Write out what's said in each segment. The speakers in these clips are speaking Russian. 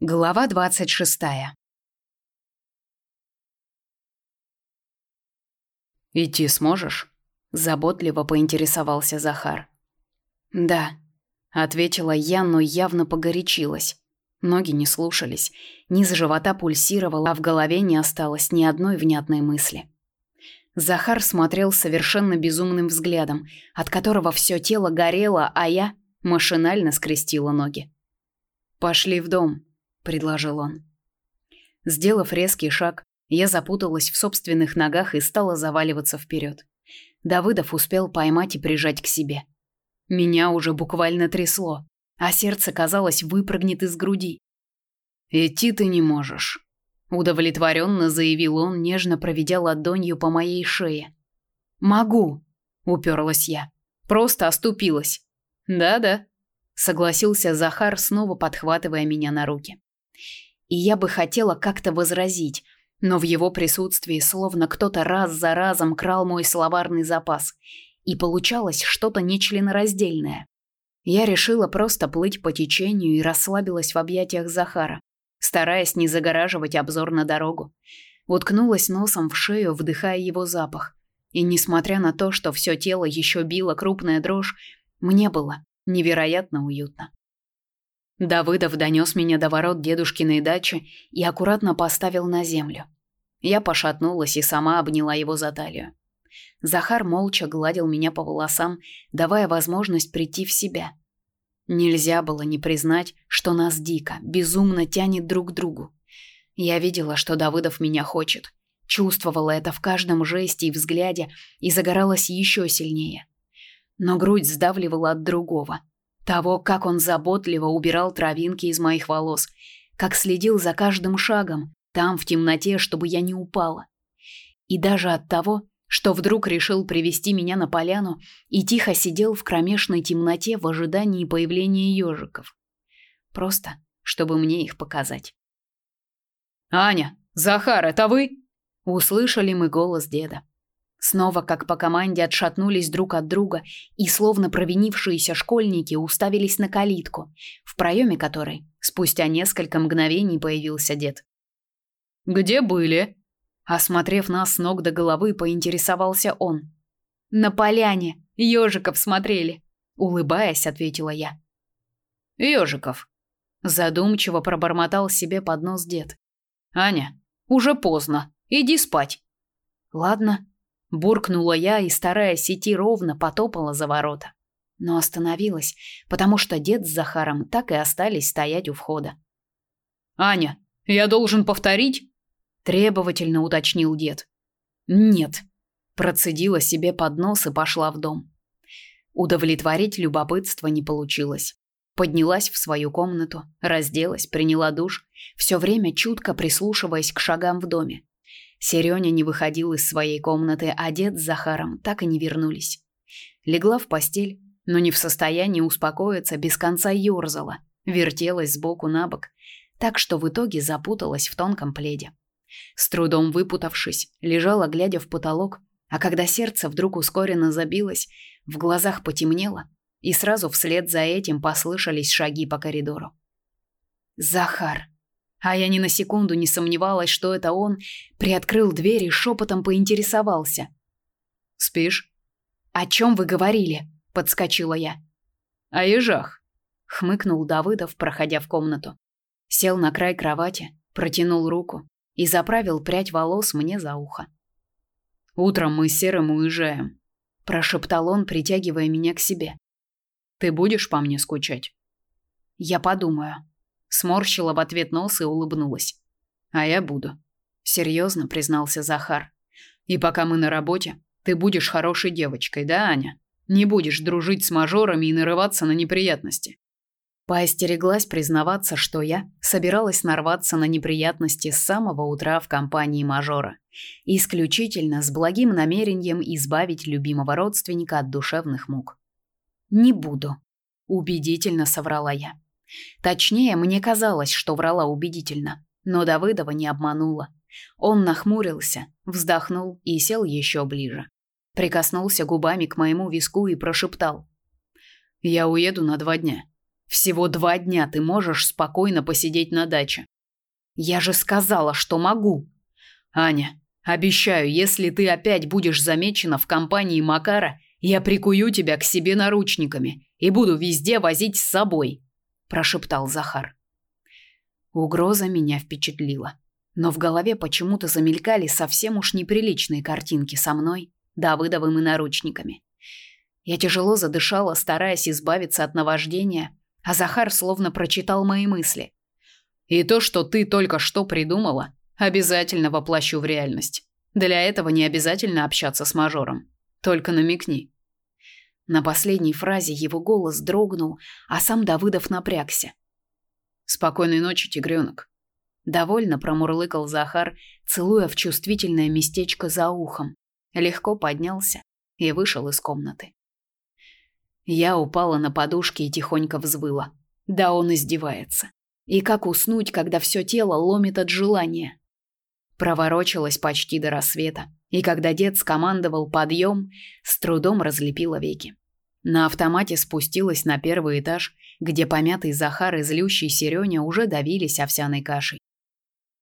Глава двадцать шестая. «Идти сможешь?» – заботливо поинтересовался Захар. «Да», – ответила я, но явно погорячилась. Ноги не слушались, низ живота пульсировал, а в голове не осталось ни одной внятной мысли. Захар смотрел совершенно безумным взглядом, от которого все тело горело, а я машинально скрестила ноги. «Пошли в дом», — предложил он. Сделав резкий шаг, я запуталась в собственных ногах и стала заваливаться вперед. Давыдов успел поймать и прижать к себе. Меня уже буквально трясло, а сердце, казалось, выпрыгнет из груди. «Идти ты не можешь», удовлетворенно заявил он, нежно проведя ладонью по моей шее. Могу, уперлась я. Просто оступилась. Да-да, согласился Захар, снова подхватывая меня на руки. И я бы хотела как-то возразить, но в его присутствии словно кто-то раз за разом крал мой словарный запас, и получалось что-то нечленораздельное. Я решила просто плыть по течению и расслабилась в объятиях Захара, стараясь не загораживать обзор на дорогу. Уткнулась носом в шею, вдыхая его запах. И несмотря на то, что все тело еще било крупная дрожь, мне было невероятно уютно. Давыдов донес меня до ворот дедушкиной дачи и аккуратно поставил на землю. Я пошатнулась и сама обняла его за талию. Захар молча гладил меня по волосам, давая возможность прийти в себя – Нельзя было не признать, что нас дико, безумно тянет друг к другу. Я видела, что Давыдов меня хочет, чувствовала это в каждом жесте и взгляде и загоралась еще сильнее. Но грудь сдавливала от другого, того, как он заботливо убирал травинки из моих волос, как следил за каждым шагом, там в темноте, чтобы я не упала. И даже от того, что вдруг решил привести меня на поляну и тихо сидел в кромешной темноте в ожидании появления ежиков. Просто, чтобы мне их показать. «Аня! Захар, это вы?» Услышали мы голос деда. Снова, как по команде, отшатнулись друг от друга и, словно провинившиеся школьники, уставились на калитку, в проеме которой спустя несколько мгновений появился дед. «Где были?» Осмотрев нас с ног до головы, поинтересовался он. «На поляне. Ежиков смотрели», — улыбаясь, ответила я. «Ежиков», — задумчиво пробормотал себе под нос дед. «Аня, уже поздно. Иди спать». «Ладно», — буркнула я и, стараясь идти ровно, потопала за ворота. Но остановилась, потому что дед с Захаром так и остались стоять у входа. «Аня, я должен повторить?» требовательно уточнил дед. Нет, процедила себе под нос и пошла в дом. Удовлетворить любопытство не получилось. Поднялась в свою комнату, разделась, приняла душ, все время чутко прислушиваясь к шагам в доме. Серёня не выходил из своей комнаты, а дед с Захаром так и не вернулись. Легла в постель, но не в состоянии успокоиться, без конца ёрзала, вертелась сбоку на бок, так что в итоге запуталась в тонком пледе. С трудом выпутавшись, лежала, глядя в потолок, а когда сердце вдруг ускоренно забилось, в глазах потемнело, и сразу вслед за этим послышались шаги по коридору. Захар. А я ни на секунду не сомневалась, что это он, приоткрыл дверь и шепотом поинтересовался. «Спишь?» «О чем вы говорили?» – подскочила я. «О ежах», – хмыкнул Давыдов, проходя в комнату. Сел на край кровати, протянул руку, и заправил прядь волос мне за ухо. «Утром мы с Серым уезжаем», – прошептал он, притягивая меня к себе. «Ты будешь по мне скучать?» «Я подумаю». Сморщила в ответ нос и улыбнулась. «А я буду», – серьезно признался Захар. «И пока мы на работе, ты будешь хорошей девочкой, да, Аня? Не будешь дружить с мажорами и нарываться на неприятности. Поостереглась признаваться, что я собиралась нарваться на неприятности с самого утра в компании мажора, исключительно с благим намерением избавить любимого родственника от душевных мук. Не буду, убедительно соврала я. Точнее, мне казалось, что врала убедительно, но Давыдова не обманула. Он нахмурился, вздохнул и сел еще ближе. Прикоснулся губами к моему виску и прошептал: "Я уеду на два дня. Всего два дня ты можешь спокойно посидеть на даче. Я же сказала, что могу. Аня, обещаю, если ты опять будешь замечена в компании Макара, я прикую тебя к себе наручниками и буду везде возить с собой, прошептал Захар. Угроза меня впечатлила, но в голове почему-то замелькали совсем уж неприличные картинки со мной, Давыдовым и наручниками. Я тяжело задышала, стараясь избавиться от наваждения, а Захар словно прочитал мои мысли. И то, что ты только что придумала, обязательно воплощу в реальность. Для этого не обязательно общаться с мажором. Только намекни. На последней фразе его голос дрогнул, а сам Давыдов напрягся. Спокойной ночи, тигренок. Довольно промурлыкал Захар, целуя в чувствительное местечко за ухом. Легко поднялся и вышел из комнаты. Я упала на подушки и тихонько взвыла. Да он издевается. И как уснуть, когда все тело ломит от желания? Проворочилась почти до рассвета, и когда дед скомандовал подъем, с трудом разлепила веки. На автомате спустилась на первый этаж, где помятый Захар и злющий Серёня уже давились овсяной кашей.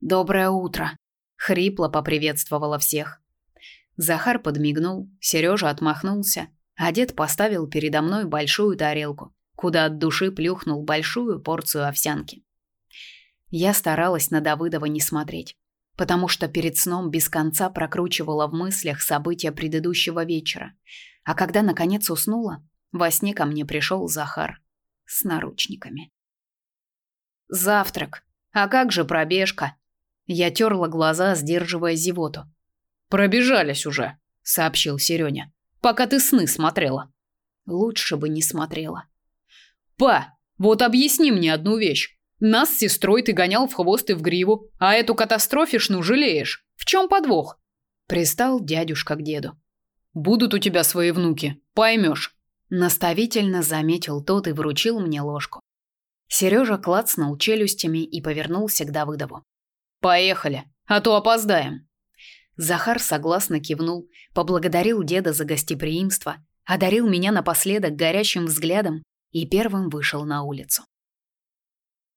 «Доброе утро!» — хрипло поприветствовала всех. Захар подмигнул, Сережа отмахнулся, а дед поставил передо мной большую тарелку, куда от души плюхнул большую порцию овсянки. Я старалась на Давыдова не смотреть, потому что перед сном без конца прокручивала в мыслях события предыдущего вечера. А когда наконец уснула, во сне ко мне пришел Захар с наручниками. Завтрак. А как же пробежка? Я терла глаза, сдерживая зевоту. Пробежались уже, сообщил Серёня пока ты сны смотрела. Лучше бы не смотрела. Па, вот объясни мне одну вещь. Нас с сестрой ты гонял в хвост и в гриву, а эту катастрофишну жалеешь. В чем подвох? Пристал дядюшка к деду. Будут у тебя свои внуки, поймешь. Наставительно заметил тот и вручил мне ложку. Сережа клацнул челюстями и повернулся к Давыдову. Поехали, а то опоздаем. Захар согласно кивнул, поблагодарил деда за гостеприимство, одарил меня напоследок горящим взглядом и первым вышел на улицу.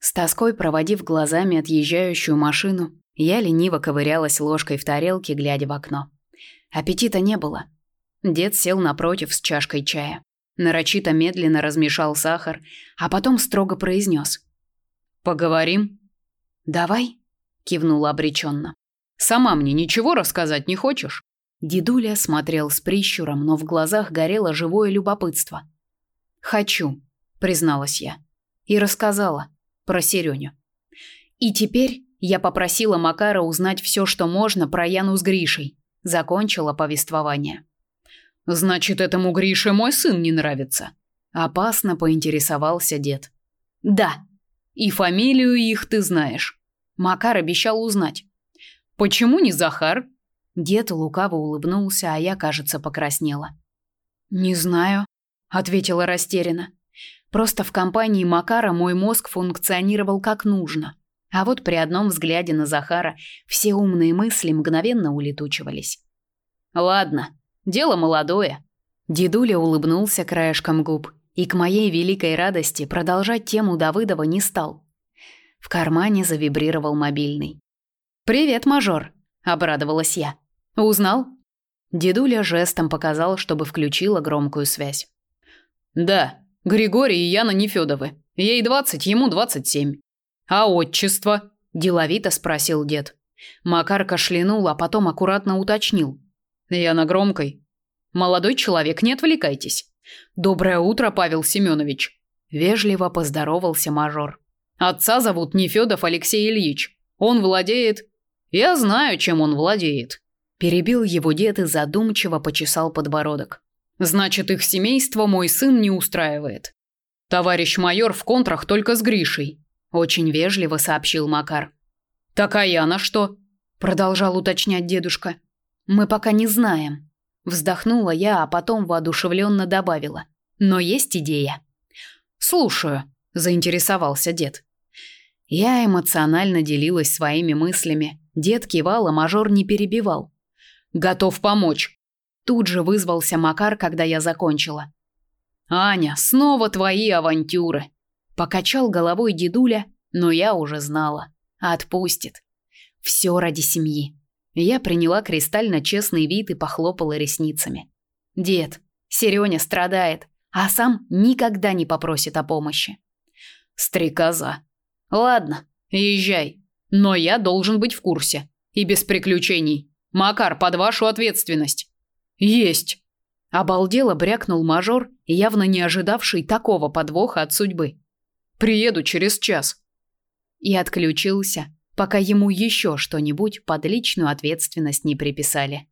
С тоской проводив глазами отъезжающую машину, я лениво ковырялась ложкой в тарелке, глядя в окно. Аппетита не было. Дед сел напротив с чашкой чая. Нарочито медленно размешал сахар, а потом строго произнес. «Поговорим?» «Давай», — кивнула обреченно. Сама мне ничего рассказать не хочешь? Дедуля смотрел с прищуром, но в глазах горело живое любопытство. Хочу, призналась я и рассказала про Серёню. И теперь я попросила Макара узнать все, что можно про Яну с Гришей. Закончила повествование. Значит, этому Грише мой сын не нравится. Опасно поинтересовался дед. Да. И фамилию их ты знаешь. Макар обещал узнать. Почему не Захар? Дед лукаво улыбнулся, а я, кажется, покраснела. Не знаю, ответила растерянно. Просто в компании Макара мой мозг функционировал как нужно. А вот при одном взгляде на Захара все умные мысли мгновенно улетучивались. Ладно, дело молодое. Дедуля улыбнулся краешком губ и к моей великой радости продолжать тему Давыдова не стал. В кармане завибрировал мобильный. «Привет, мажор», — обрадовалась я. «Узнал?» Дедуля жестом показал, чтобы включила громкую связь. «Да, Григорий и Яна Нефёдовы. Ей двадцать, ему двадцать семь. А отчество?» – деловито спросил дед. Макар кашлянул, а потом аккуратно уточнил. «Я на громкой. Молодой человек, не отвлекайтесь. Доброе утро, Павел Семенович». Вежливо поздоровался мажор. «Отца зовут Нефёдов Алексей Ильич. Он владеет я знаю, чем он владеет. Перебил его дед и задумчиво почесал подбородок. Значит, их семейство мой сын не устраивает. Товарищ майор в контрах только с Гришей, очень вежливо сообщил Макар. Так а я на что? продолжал уточнять дедушка. Мы пока не знаем, вздохнула я, а потом воодушевленно добавила: "Но есть идея". "Слушаю", заинтересовался дед. Я эмоционально делилась своими мыслями, Дед кивал, а мажор не перебивал. Готов помочь. Тут же вызвался Макар, когда я закончила. Аня, снова твои авантюры. Покачал головой дедуля, но я уже знала. Отпустит. Все ради семьи. Я приняла кристально честный вид и похлопала ресницами. Дед, Серёня страдает, а сам никогда не попросит о помощи. Стрекоза. Ладно, езжай. Но я должен быть в курсе. И без приключений. Макар, под вашу ответственность. Есть. Обалдело брякнул мажор, явно не ожидавший такого подвоха от судьбы. Приеду через час. И отключился, пока ему еще что-нибудь под личную ответственность не приписали.